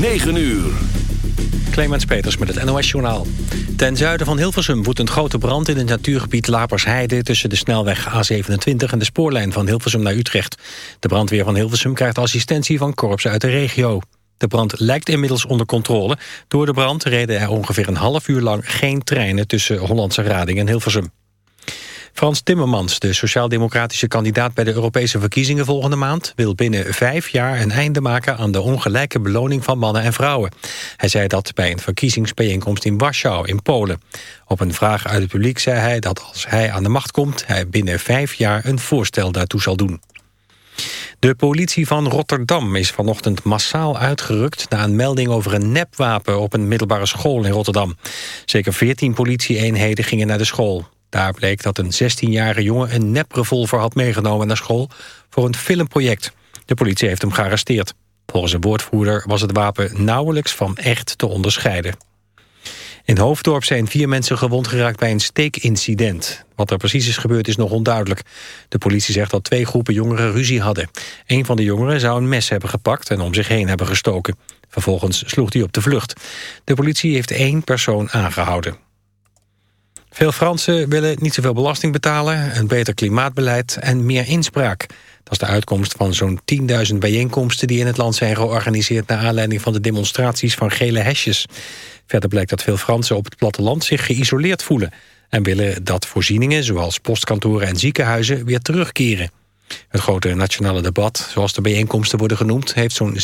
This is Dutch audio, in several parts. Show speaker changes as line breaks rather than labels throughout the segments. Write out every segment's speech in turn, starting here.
9 uur.
Clemens Peters met het NOS-journaal. Ten zuiden van Hilversum woedt een grote brand in het natuurgebied Lapersheide... tussen de snelweg A27 en de spoorlijn van Hilversum naar Utrecht. De brandweer van Hilversum krijgt assistentie van korpsen uit de regio. De brand lijkt inmiddels onder controle. Door de brand reden er ongeveer een half uur lang geen treinen... tussen Hollandse Rading en Hilversum. Frans Timmermans, de sociaal-democratische kandidaat bij de Europese verkiezingen volgende maand, wil binnen vijf jaar een einde maken aan de ongelijke beloning van mannen en vrouwen. Hij zei dat bij een verkiezingsbijeenkomst in Warschau in Polen. Op een vraag uit het publiek zei hij dat als hij aan de macht komt, hij binnen vijf jaar een voorstel daartoe zal doen. De politie van Rotterdam is vanochtend massaal uitgerukt... na een melding over een nepwapen op een middelbare school in Rotterdam. Zeker 14 politieeenheden gingen naar de school. Daar bleek dat een 16-jarige jongen een neprevolver had meegenomen naar school voor een filmproject. De politie heeft hem gearresteerd. Volgens een woordvoerder was het wapen nauwelijks van echt te onderscheiden. In Hoofddorp zijn vier mensen gewond geraakt bij een steekincident. Wat er precies is gebeurd is nog onduidelijk. De politie zegt dat twee groepen jongeren ruzie hadden. Een van de jongeren zou een mes hebben gepakt en om zich heen hebben gestoken. Vervolgens sloeg hij op de vlucht. De politie heeft één persoon aangehouden. Veel Fransen willen niet zoveel belasting betalen, een beter klimaatbeleid en meer inspraak. Dat is de uitkomst van zo'n 10.000 bijeenkomsten die in het land zijn georganiseerd naar aanleiding van de demonstraties van gele hesjes. Verder blijkt dat veel Fransen op het platteland zich geïsoleerd voelen en willen dat voorzieningen zoals postkantoren en ziekenhuizen weer terugkeren. Het grote nationale debat, zoals de bijeenkomsten worden genoemd, heeft zo'n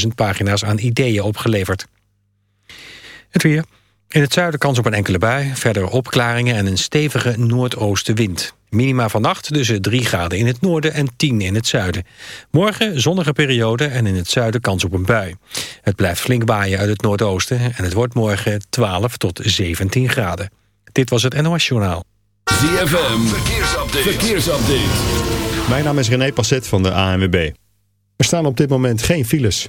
600.000 pagina's aan ideeën opgeleverd. Het weer. In het zuiden kans op een enkele bui, verder opklaringen en een stevige noordoostenwind. Minima vannacht tussen 3 graden in het noorden en 10 in het zuiden. Morgen zonnige periode en in het zuiden kans op een bui. Het blijft flink waaien uit het noordoosten en het wordt morgen 12 tot 17 graden. Dit was het NOS Journaal.
ZFM, verkeersupdate. verkeersupdate.
Mijn naam is René Passet van de ANWB. Er staan op dit moment geen files.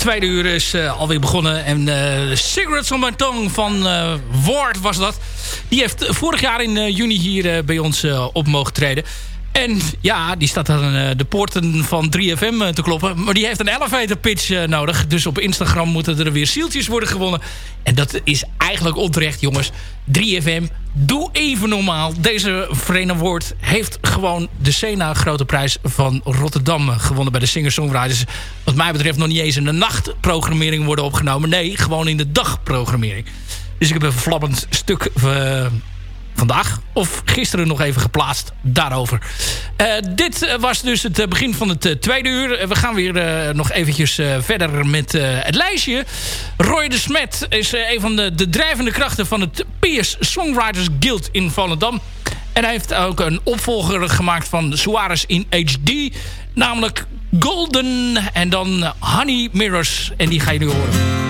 Tweede uur is uh, alweer begonnen. En uh, Cigarettes on my tongue van uh, Ward was dat. Die heeft vorig jaar in juni hier bij ons op mogen treden. En ja, die staat aan de poorten van 3FM uh, te kloppen. Maar die heeft een elevator pitch nodig. Dus op Instagram moeten er weer zieltjes worden gewonnen. En dat is eigenlijk onterecht, jongens. 3FM, doe even normaal. Deze Verenigd Woord heeft gewoon de Sena Grote Prijs van Rotterdam gewonnen bij de Singer-Songwriters. Wat mij betreft nog niet eens in de nachtprogrammering worden opgenomen. Nee, gewoon in de dagprogrammering. Dus ik heb een flappend stuk vandaag of gisteren nog even geplaatst daarover. Uh, dit was dus het begin van het tweede uur. we gaan weer nog eventjes verder met het lijstje. Roy de Smet is een van de, de drijvende krachten van het PS Songwriters Guild in Volendam. En hij heeft ook een opvolger gemaakt van Suarez in HD. Namelijk Golden en dan Honey Mirrors. En die ga je nu horen.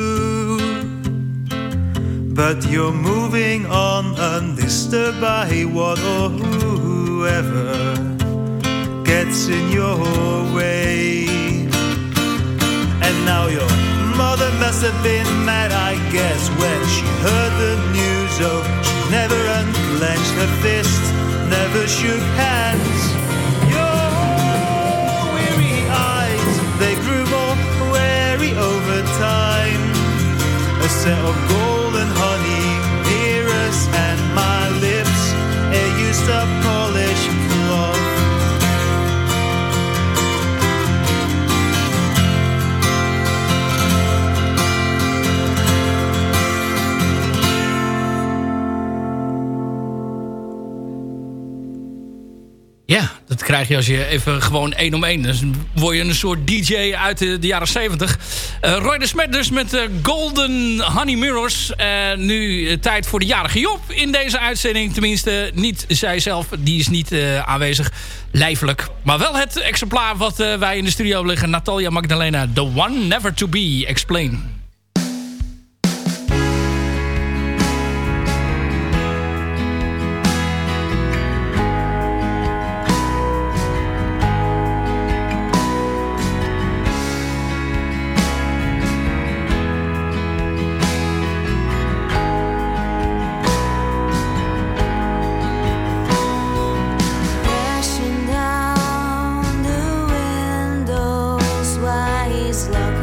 But you're moving on undisturbed by what or whoever gets in your way. And now your mother must have been mad, I guess, when she heard the news. Oh, she never unclenched her fist, never shook hands. Your weary eyes, they grew more wary over time. A set of a used
krijg je als je even gewoon één om één. Dus word je een soort DJ uit de, jaren 70. Uh, Roy de Smet dus met uh, Golden Honey Mirrors. Nu tijd voor de jarige Job in deze uitzending. Tenminste, niet zij zelf. Die is niet aanwezig, lijfelijk. Maar wel het exemplaar wat wij in de studio liggen. Natalia Magdalena, The One Never To Be. Explain. Love.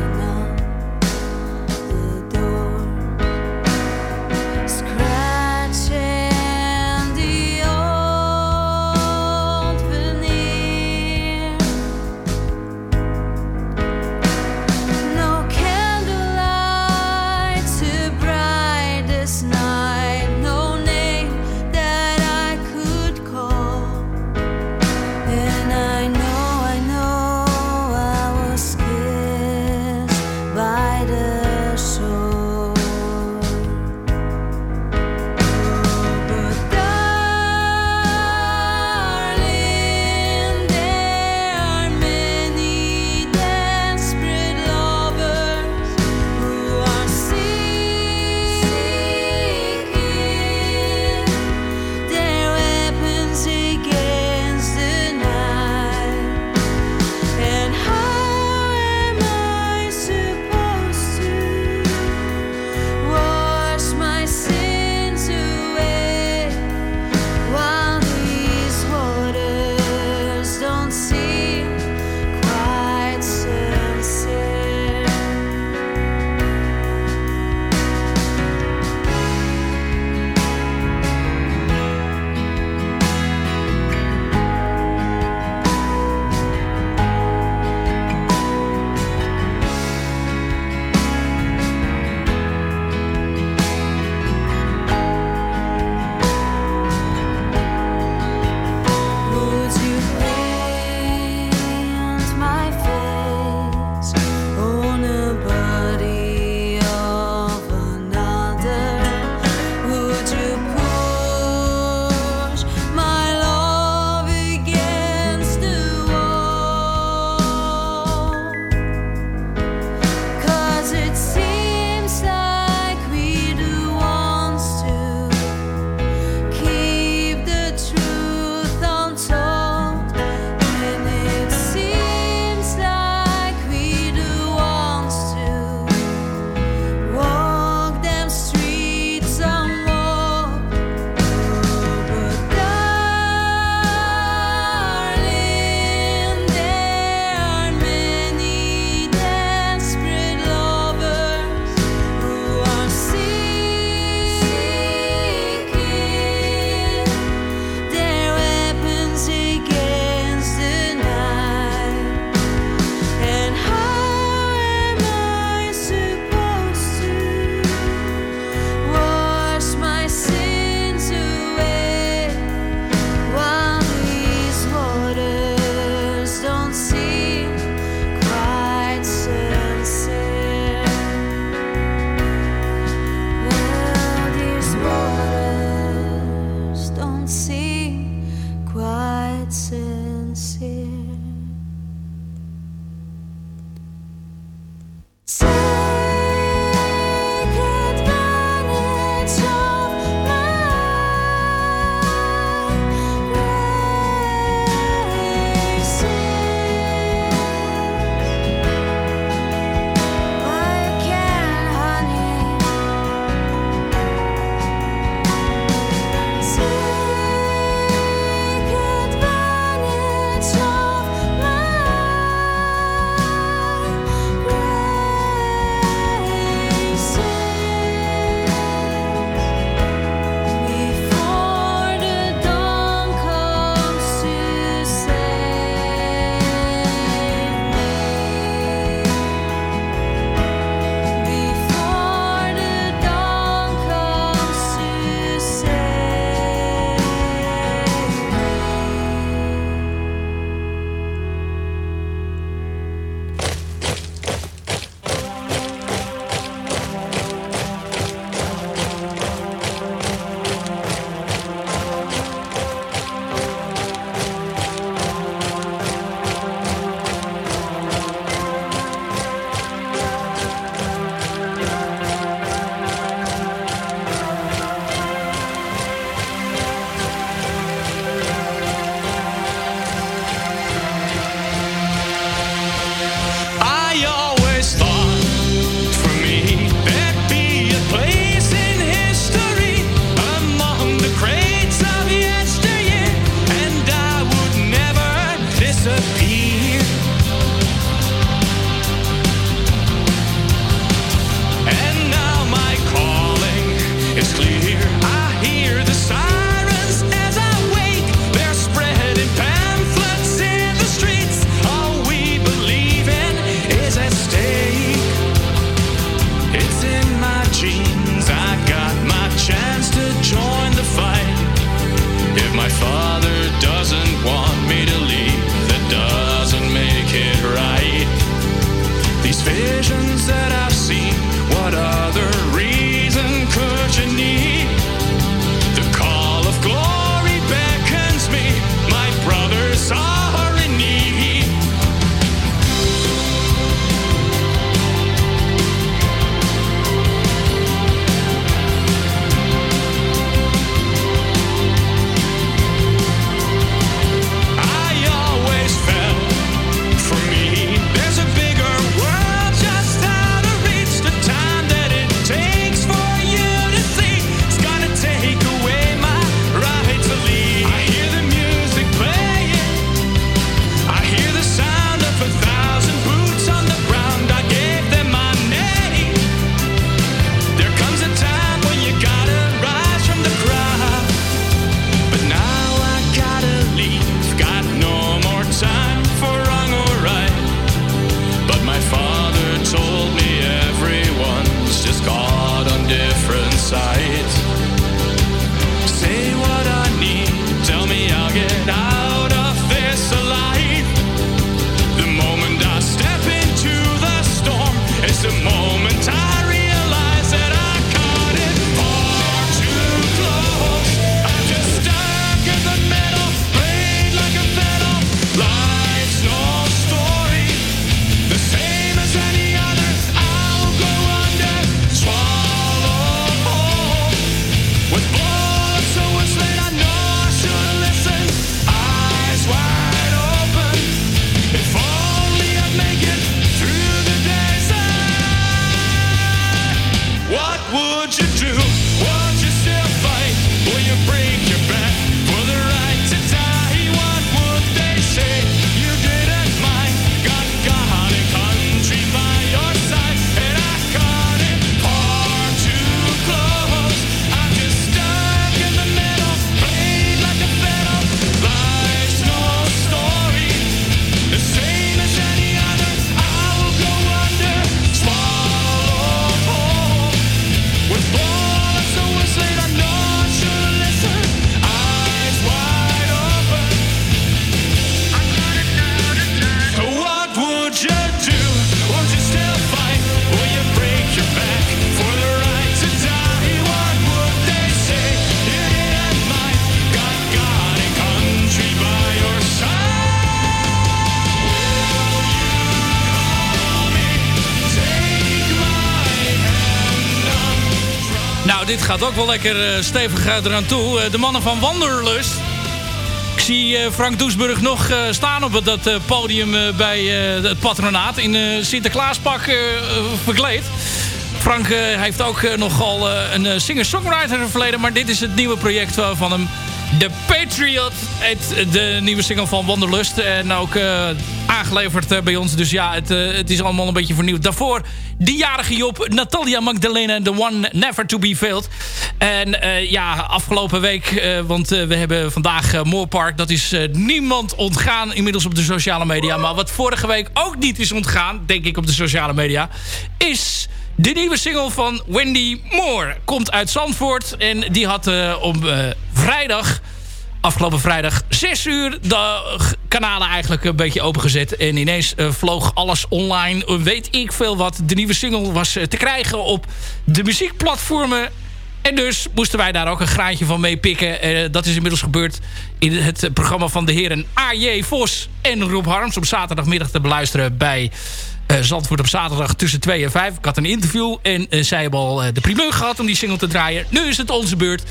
Gaat ook wel lekker stevig eraan toe. de mannen van Wanderlust. Ik zie Frank Doesburg nog staan op dat podium bij het patronaat. In Sinterklaaspak verkleed. Frank heeft ook nogal een singer-songwriter verleden. Maar dit is het nieuwe project van hem. The Patriot heet de nieuwe single van Wanderlust. En ook uh, aangeleverd uh, bij ons. Dus ja, het, uh, het, is allemaal een beetje vernieuwd. Daarvoor die jarige Job, Natalia Magdalena, The One Never To Be Failed. En ja, afgelopen week, want we hebben vandaag Moorpark. Dat is niemand ontgaan inmiddels op de sociale media. Maar wat vorige week ook niet is ontgaan, denk ik op de sociale media... is de nieuwe single van Wendy Moore komt uit Zandvoort. En die had uh, om uh, vrijdag, afgelopen vrijdag, 6 uur de kanalen eigenlijk een beetje opengezet. En ineens uh, vloog alles online. Weet ik veel wat. De nieuwe single was te krijgen op de muziekplatformen. En dus moesten wij daar ook een graantje van mee pikken. dat is inmiddels gebeurd in het programma van de heren A.J. Vos en Rob Harms. Op zaterdagmiddag te beluisteren bij Zandvoort op zaterdag tussen 2 en 5. Ik had een interview en uh, zij hebben al uh, de primeur gehad om die single te draaien. Nu is het onze beurt.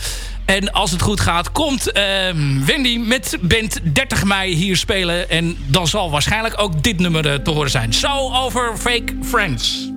En als het goed gaat, komt ehm, Wendy met band 30 mei hier spelen. En dan zal waarschijnlijk ook dit nummer te horen zijn. So over Fake Friends.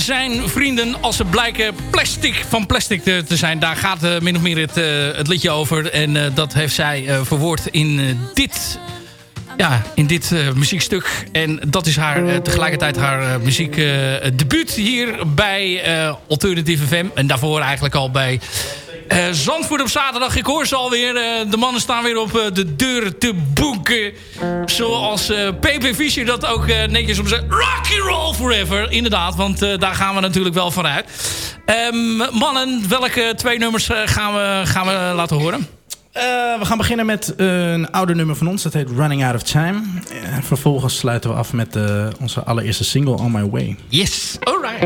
zijn vrienden als ze blijken plastic van plastic te, te zijn? Daar gaat eh, min of meer het, eh, het liedje over. En eh, dat heeft zij verwoord in dit... Ja, in dit muziekstuk. En dat is haar tegelijkertijd haar muziekdebuut hier bij Alternative FM. En daarvoor eigenlijk al bij eh, Zandvoort op zaterdag. Ik hoor ze alweer. eh de mannen staan weer op eh, de deur te boeken. Zoals PP Fischer dat ook netjes op zijn Rocky Roll Forever. Inderdaad, want daar gaan we natuurlijk wel vanuit.
Ehm, mannen, welke twee nummers gaan, we, gaan we laten horen?
Uh, we gaan beginnen met een oude nummer van ons. Dat heet Running Out of Time. En vervolgens sluiten we af met uh, onze allereerste single On My Way.
Yes, alright.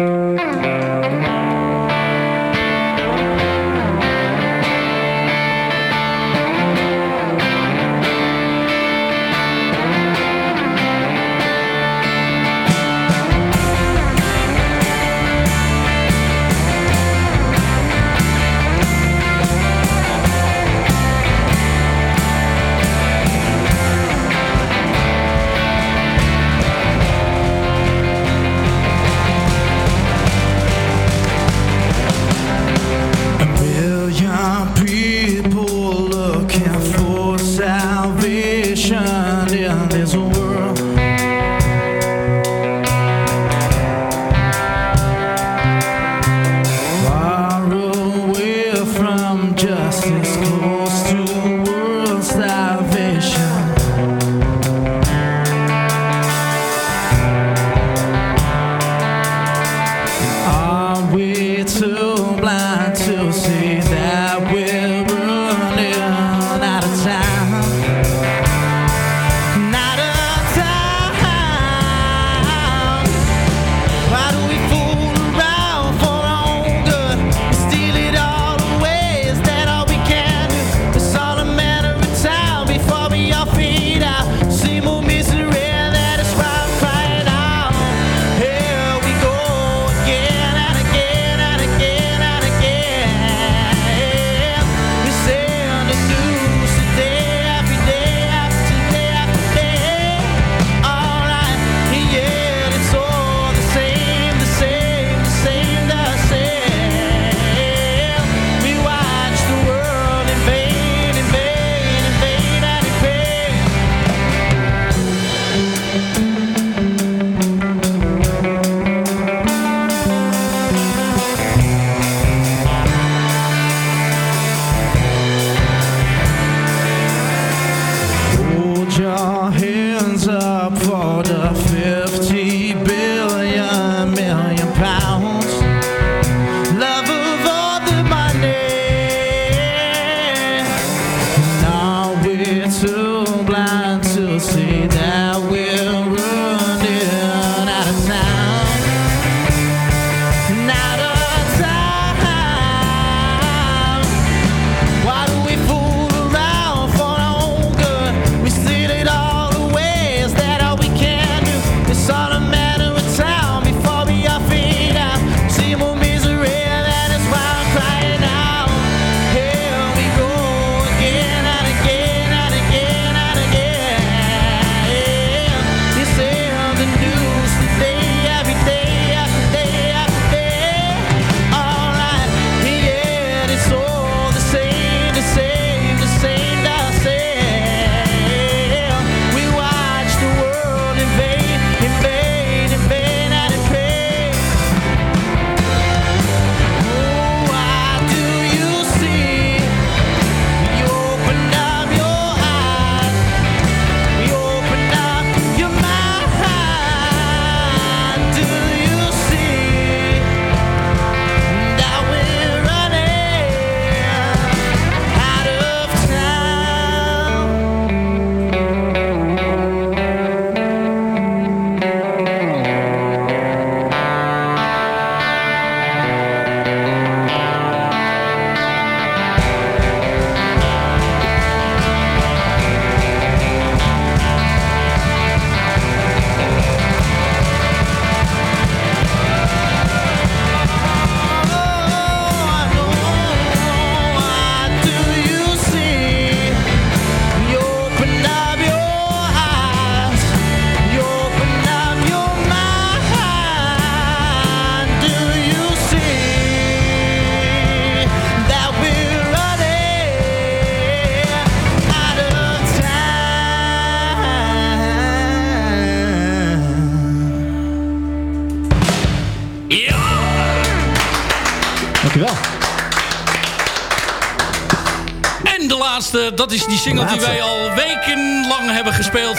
Dat is die single die wij al wekenlang hebben gespeeld.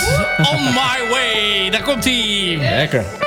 On My Way. Daar komt hij.
Lekker.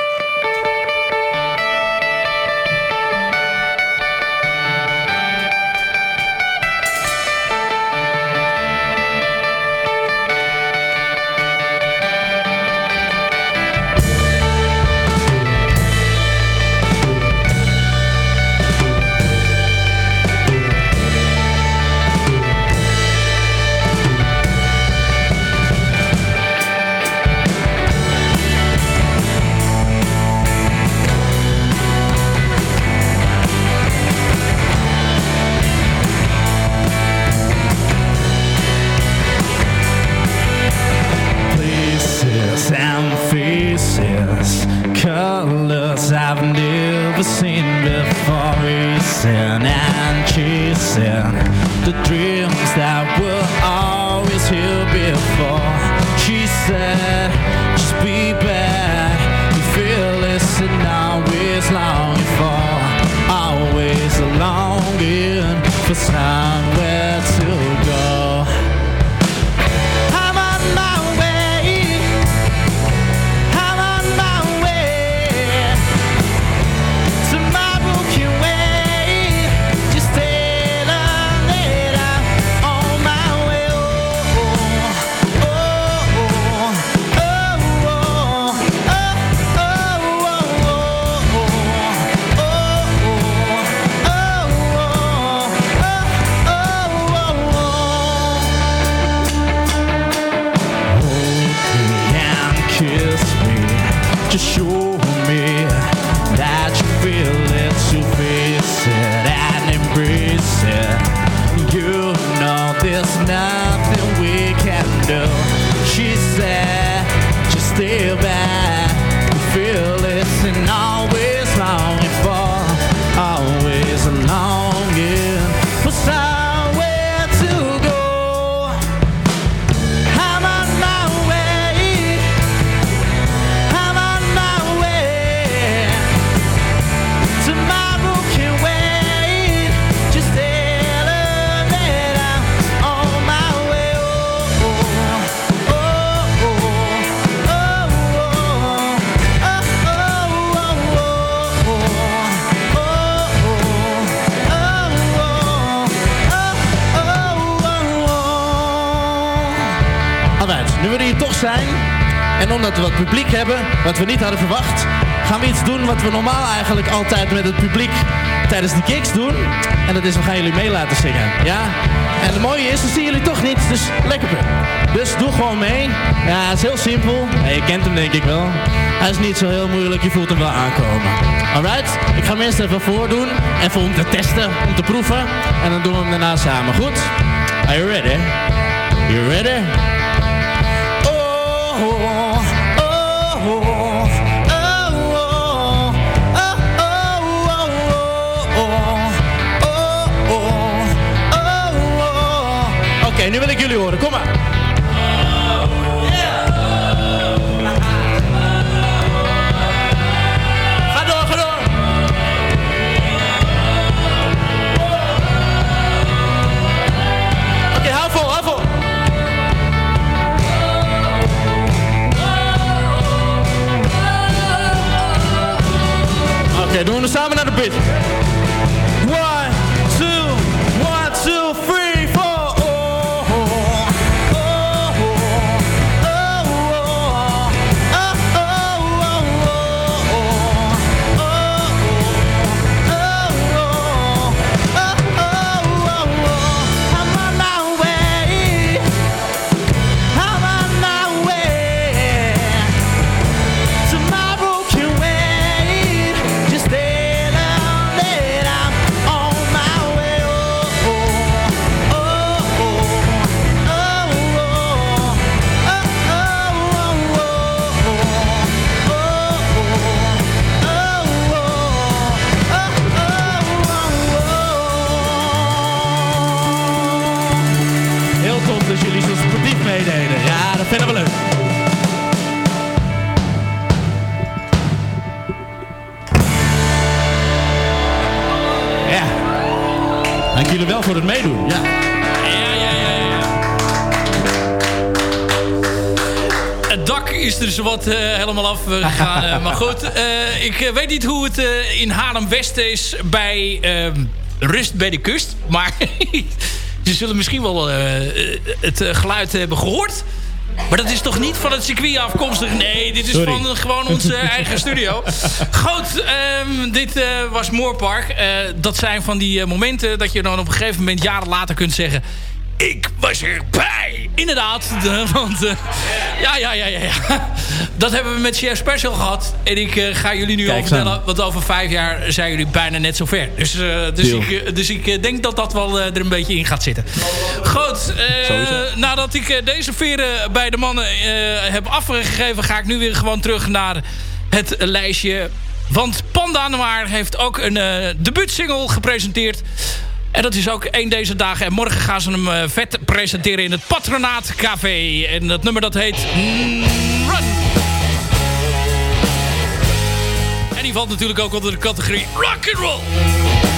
Omdat we wat publiek hebben, wat we niet hadden verwacht, gaan we iets doen wat we normaal eigenlijk altijd met het publiek tijdens de gigs doen. En dat is, we gaan jullie mee laten zingen. Ja? En het mooie is, we zien jullie toch niet, dus lekker. Dus doe gewoon mee. Ja, het is heel simpel. Ja, je kent hem denk ik wel. Hij is niet zo heel moeilijk, je voelt hem wel aankomen. Alright, ik ga hem eerst even voordoen. Even om te testen, om te proeven. En dan doen we hem daarna samen, goed? Are you ready? You ready? Oké, doen we samen naar de beat.
Zowat uh, helemaal af eh, maar goed, eh, ik weet niet hoe het in Haarlem-West is bij ehm, Rust bij de Kust. Maar ze zullen misschien wel het geluid hebben gehoord. Maar dat is toch niet van het circuit afkomstig? Nee, dit is
Sorry.
van gewoon onze eigen studio. Goed, ehm, dit was Moorpark. Dat zijn van die momenten dat je dan op een gegeven moment jaren later kunt zeggen... Ik was erbij. Inderdaad. de- want eh, ja, ja, ja, ja, ja. Dat hebben we met Chef Special gehad. En ik eh, ga jullie nu al
Kijk
vertellen.
aan.
Want over vijf jaar zijn jullie bijna net zo ver. Dus, eh, dus, ik, eh, dus ik eh, denk dat dat wel eh, er een beetje in gaat zitten. Goed. eh, nadat ik eh, deze veren bij de mannen eh, heb afgegeven... ga ik nu weer gewoon terug naar het lijstje. Want
Jolanda maar heeft ook een uh, debuutsingle gepresenteerd. En dat is ook één deze dagen. En morgen gaan ze hem vet presenteren in het Patronaat Café. En dat nummer dat heet Run. En die valt natuurlijk ook onder de categorie rock and roll.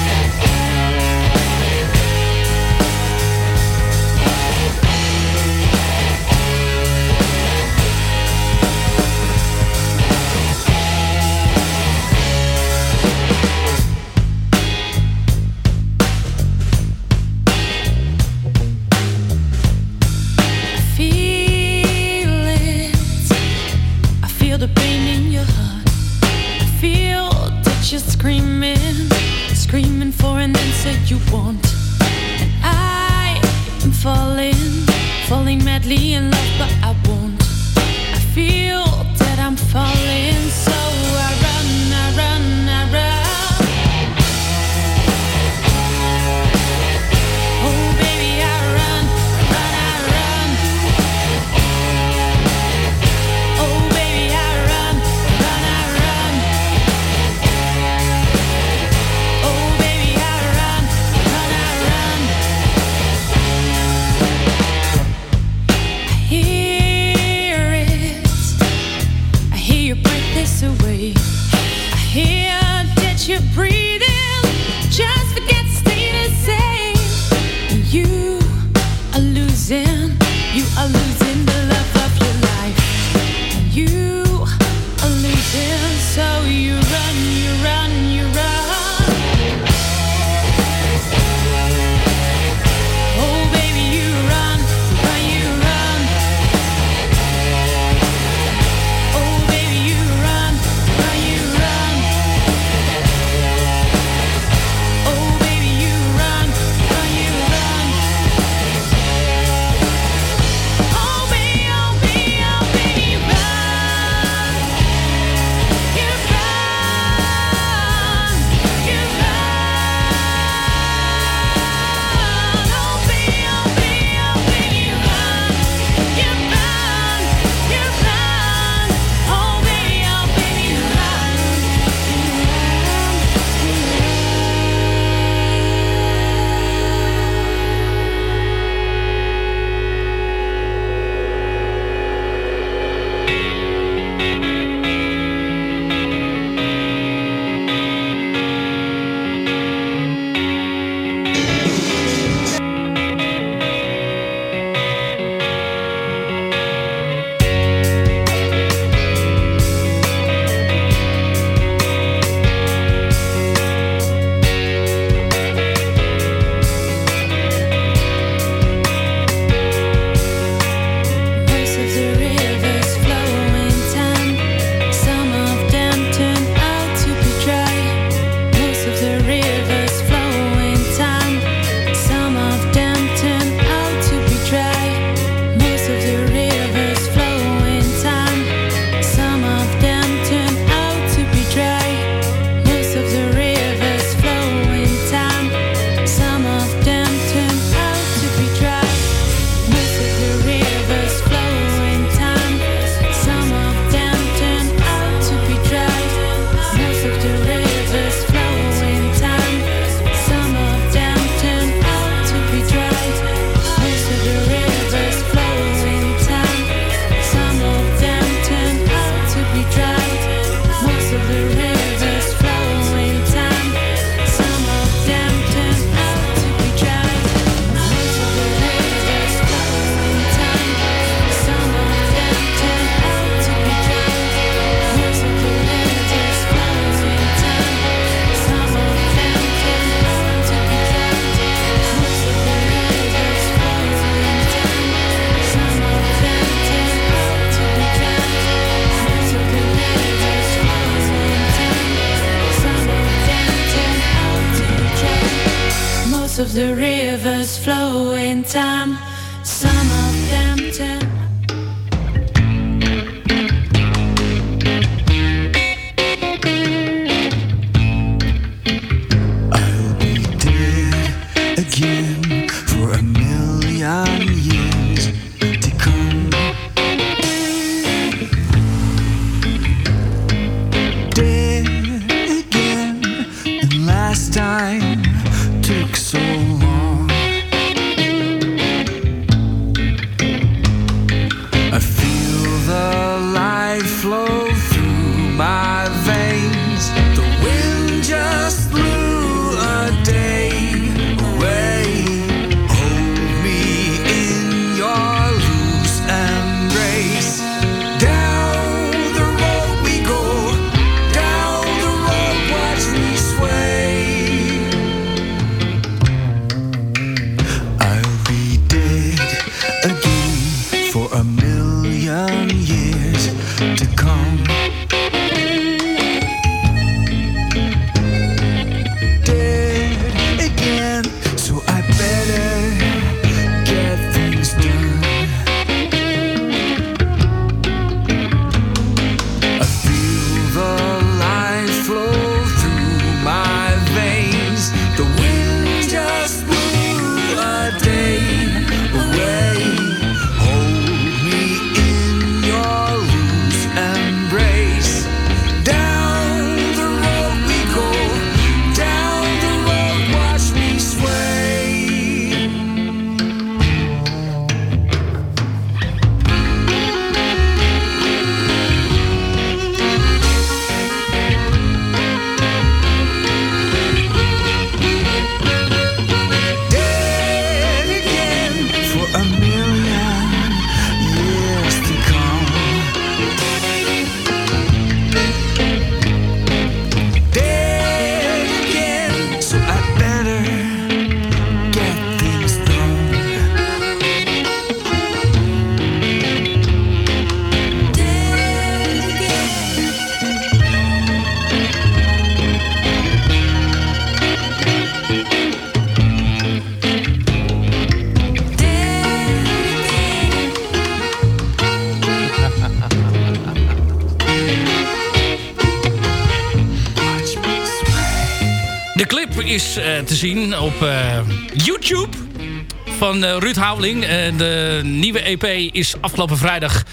Van eh, Ruud Houweling. Eh, de nieuwe EP is afgelopen vrijdag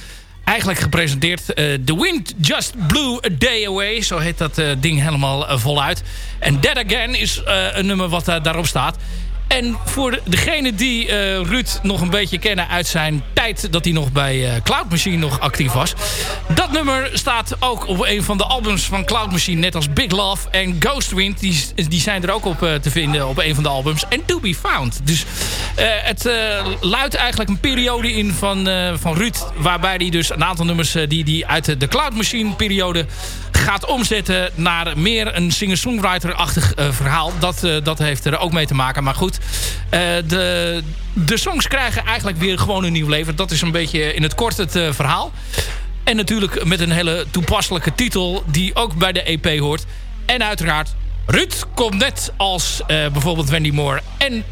eigenlijk gepresenteerd. Eh, The Wind Just Blew a Day Away. Zo heet dat ding helemaal voluit. En Dead Again is een nummer wat daarop staat. En voor degene die eh, Ruud nog een beetje kennen uit zijn tijd... dat hij nog bij eh, Cloud Machine nog actief was. Dat nummer staat ook op een van de albums van Cloud Machine. Net als Big Love en Ghost Wind. Die, die zijn er ook op eh, te vinden op een van de albums. En To Be Found. Dus het luidt eigenlijk een periode in van, van Ruud... waarbij hij dus een aantal nummers die hij uit de Cloud Machine periode gaat omzetten naar meer een singer-songwriter-achtig eh, verhaal. Dat, eh, dat heeft er ook mee te maken. Maar goed, eh, de, de songs krijgen eigenlijk weer gewoon een nieuw leven. Dat is een beetje in het kort het verhaal. En natuurlijk met een hele toepasselijke titel die ook bij de EP hoort. En uiteraard, Ruud komt net als bijvoorbeeld Wendy Moore en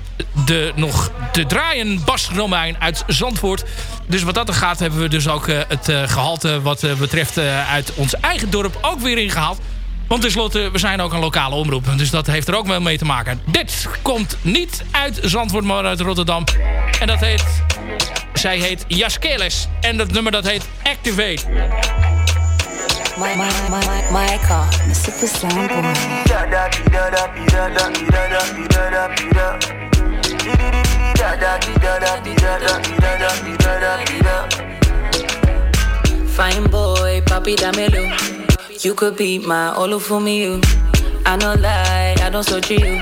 de nog te draaien Bas Romein uit Zandvoort. Dus wat dat er gaat hebben we dus ook eh, het eh, gehalte wat eh, betreft eh, uit ons eigen dorp ook weer ingehaald. Want tenslotte, we zijn ook een lokale omroep. Dus dat heeft er ook wel mee te maken. Dit komt niet uit Zandvoort, maar uit Rotterdam. En dat heet... Zij heet Jaskeles. En dat nummer dat heet Activate.
My, my, my, my, my car, the super slam boy. Fine boy, papi damelo. You could be my me, you. I no lie, I don't search you.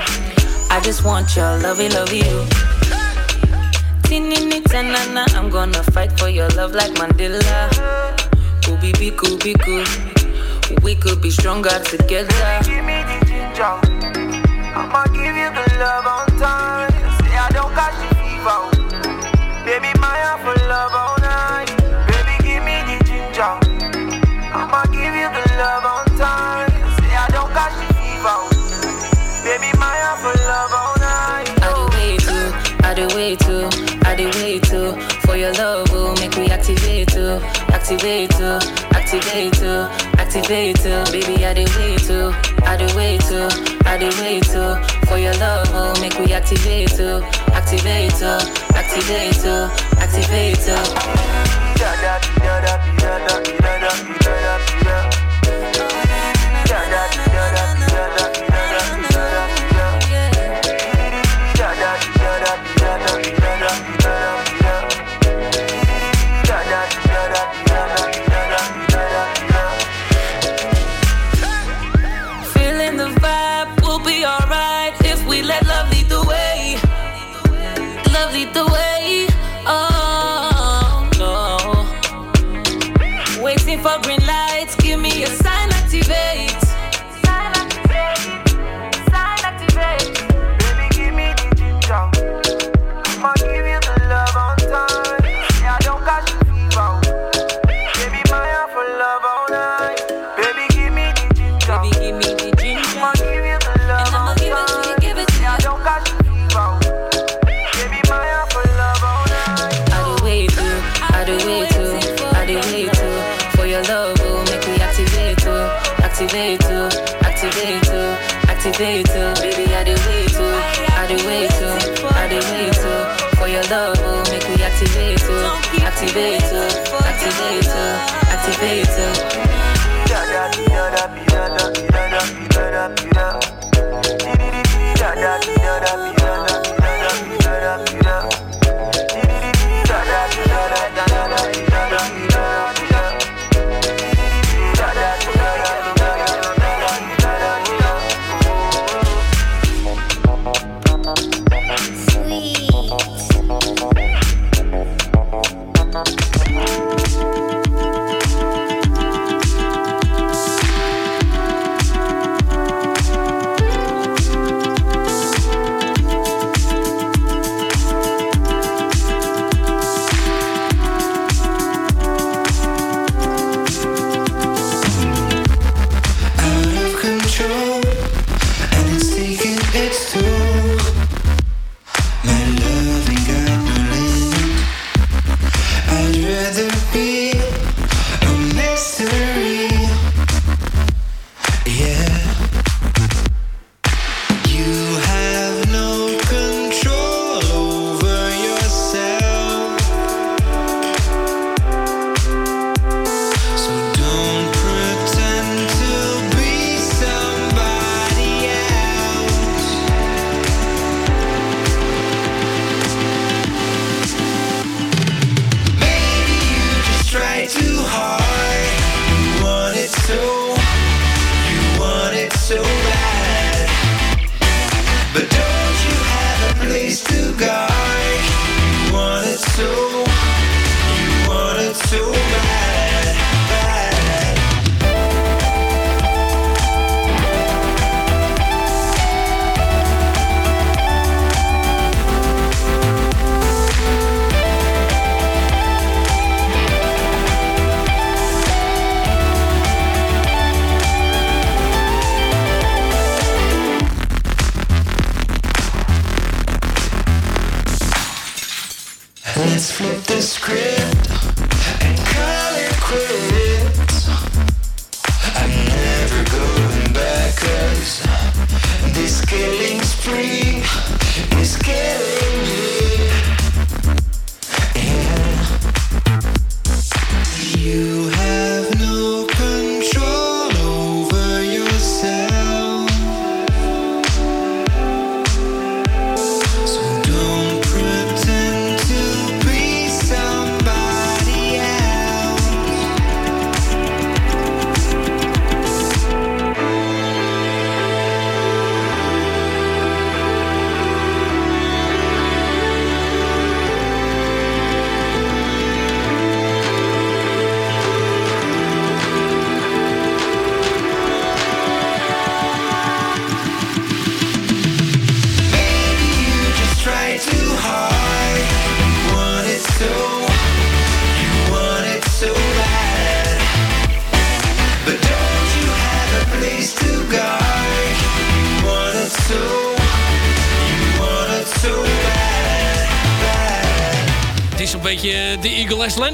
I just want your lovey, love you. Tinini I'm gonna fight for your love like Mandela. Kubi be kubi cool. We could be stronger together.
Give me the ginger. I'ma give you the love on time.
activate to, activate to, activate to. Baby, I did way to, oh. I did way to, oh. I did way to. Oh. For your love, oh, make we activate to, activate to, activate to, activate
to.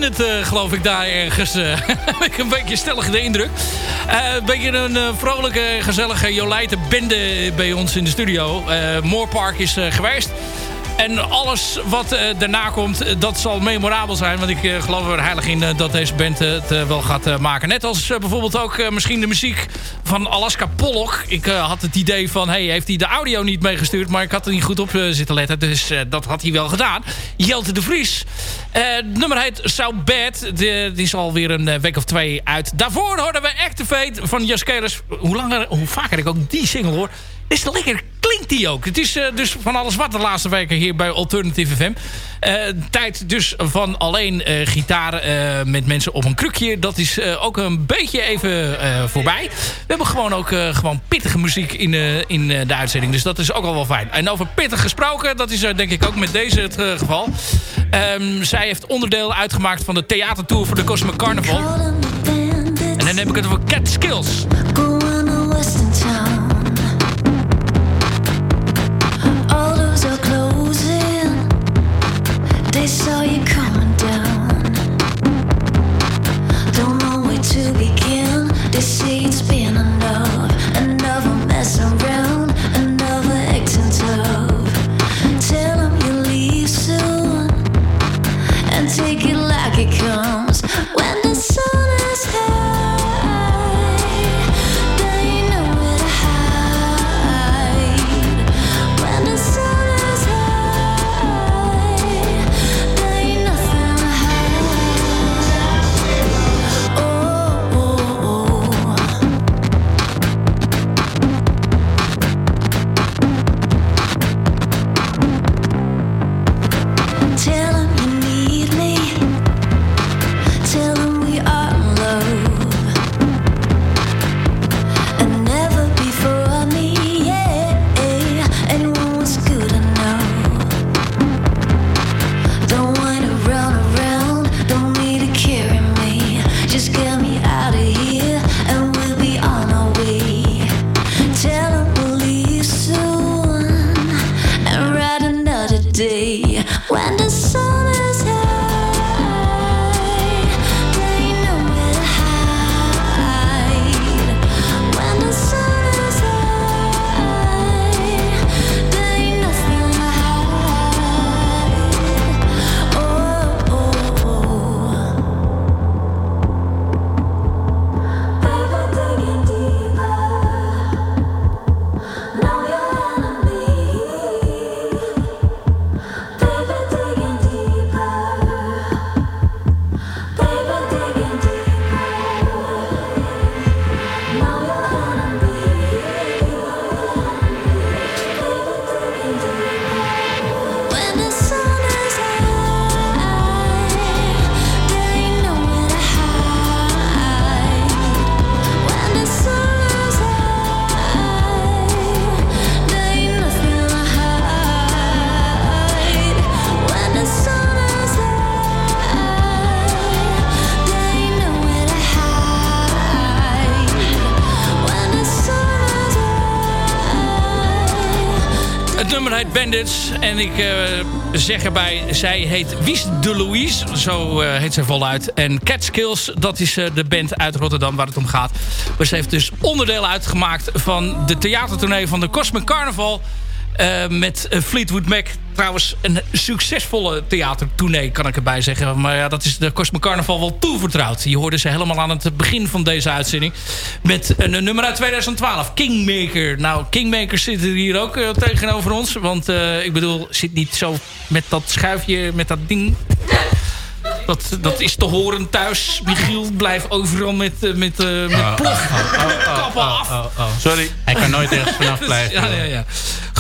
Landed, eh, geloof ik, daar ergens. eh, heb ik een beetje stellig de indruk. Eh, een beetje een vrolijke, gezellige Jolijte bende bij ons in de studio. Moorpark is geweest. En alles wat daarna komt, dat zal memorabel zijn. Want ik geloof er heilig in dat deze band het wel gaat maken. Net als bijvoorbeeld ook misschien de muziek van Alaska Pollock. Ik eh, had het idee van, hey, heeft hij de audio niet meegestuurd? Maar ik had er niet goed op eh, zitten letten. Dus eh, dat had hij wel gedaan. Jelte de Vries. Het nummer heet So Bad. Die is alweer een week of twee uit. Daarvoor hoorden we Activate van Jaskeres. Hoe, langer, hoe vaker ik ook die single hoor... is lekker klinkt die ook. Het is eh, dus van alles wat de laatste weken hier bij Alternative FM. Eh, tijd dus van alleen eh, gitaar met mensen op een krukje. Dat is ook een beetje even voorbij. We hebben gewoon ook gewoon pittige muziek in, in de uitzending. Dus dat is ook al wel fijn. En over pittig gesproken, dat is denk ik ook met deze het geval. Ehm, zij heeft onderdeel uitgemaakt van de theatertour voor de Cosmic Carnival. En dan heb ik het over Cat Skills.
To
En ik eh, zeg erbij, zij heet Wies de Louise. Zo eh, heet zij voluit. En Catskills, dat is eh, de band uit Rotterdam waar het om gaat. Ze heeft dus onderdeel uitgemaakt van de theatertournee van de Cosmic Carnival. met Fleetwood Mac. Trouwens, een succesvolle theatertournee kan ik erbij zeggen. Maar ja, dat is de Cosmic Carnival wel toevertrouwd. Je hoorde ze helemaal aan het begin van deze uitzending. Met een, een nummer uit 2012, Kingmaker. Nou, Kingmaker zitten hier ook eh, tegenover ons. Want eh, ik bedoel, zit niet zo met dat schuifje, met dat ding... Dat, dat is te horen thuis. Michiel blijft overal met, eh, met, met plof. Kappen af.
Sorry. Hij kan nooit ergens vanaf blijven.
Ja, ja, ja.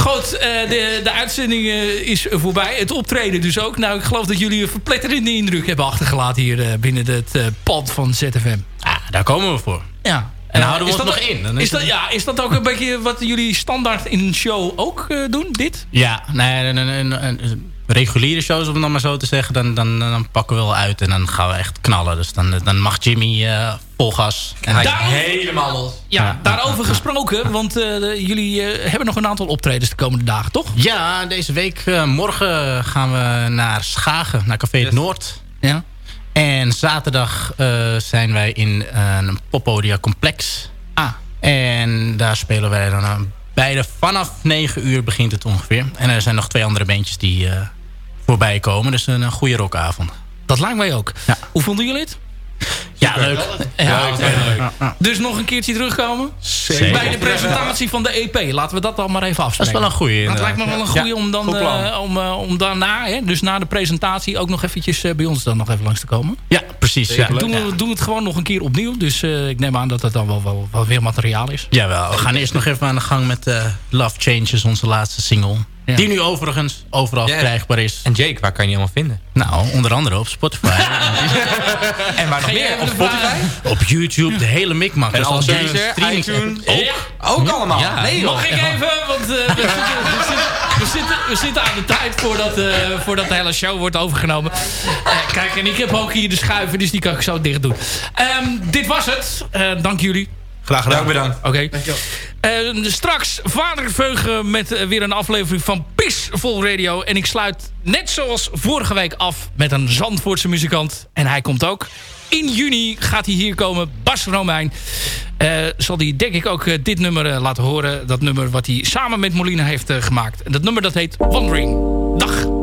Goed, eh, de, de uitzending eh, is voorbij. Het optreden dus ook. Nou, ik geloof dat jullie een verpletterende indruk hebben achtergelaten hier eh, binnen het pand van ZFM.
Ah, daar komen we voor.
Ja.
En dan houden we
is
ons
dat
nog in. Dan
is
is
dat, ja, is dat ook een beetje wat jullie standaard in een show ook doen, dit?
Ja, nee, een, een, een reguliere shows, om het dan maar zo te zeggen, dan, dan, dan pakken we wel uit en dan gaan we echt knallen. Dus dan, dan mag Jimmy eh vol gas. En hij
Daarover-
helemaal los.
Ja, daarover gesproken, want eh, jullie eh, hebben nog een aantal optredens de komende dagen, toch?
Ja, deze week, eh, morgen gaan we naar Schagen, naar Café het Noord.
Ja.
En zaterdag eh, zijn wij in een poppodia complex.
Ah.
En daar spelen wij dan aan beide vanaf 9 uur begint het ongeveer. En er zijn nog twee andere bandjes die eh, voorbij komen. Dus een, goede rockavond.
Dat lijkt mij ook. Hoe vonden jullie het?
Ja, leuk.
Ja,
Leuk.
Dus nog een keertje terugkomen?
Zeker.
Bij de presentatie van de EP. Laten we dat dan maar even afspreken.
Dat is wel een goeie,
Dat lijkt me wel een goeie
Ja,
om dan eh, om, eh, om daarna, hè, dus na de presentatie, ook nog eventjes eh, bij ons dan nog even langs te komen.
Ja, precies. Ja.
Doen we doen het gewoon nog een keer opnieuw. Dus eh, ik neem aan dat het dan wel, wel, wel weer materiaal is.
Jawel, we gaan eerst nog even aan de gang met eh, Love Changes, onze laatste single.
Ja.
Die nu overigens overal
Ja.
verkrijgbaar is.
En Jake, waar kan je allemaal vinden?
Nou, onder andere op Spotify.
En waar nog meer? Op Spotify?
op YouTube, de hele mikmak.
En
Dus
al
als streamings-
iTunes?
Ook.
Ja.
Ook allemaal?
Ja.
Nee.
Mag ik even, want eh, we, zitten, we, zitten, we, aan de tijd voordat, eh, voordat de hele show wordt overgenomen. Eh, kijk, en ik heb ook hier de schuiven, dus die kan ik zo dicht doen. Ehm, dit was het. Dank jullie.
Graag gedaan. bedankt.
Oké. Eh, straks Vader Veugen met eh, weer een aflevering van Peaceful Radio. En ik sluit net zoals vorige week af met een Zandvoortse muzikant. En hij komt ook. In juni gaat hij hier komen, Bas Romein. Eh, zal hij denk ik ook dit nummer laten horen. Dat nummer wat hij samen met Molina heeft gemaakt. En dat nummer dat heet Wandering. Dag.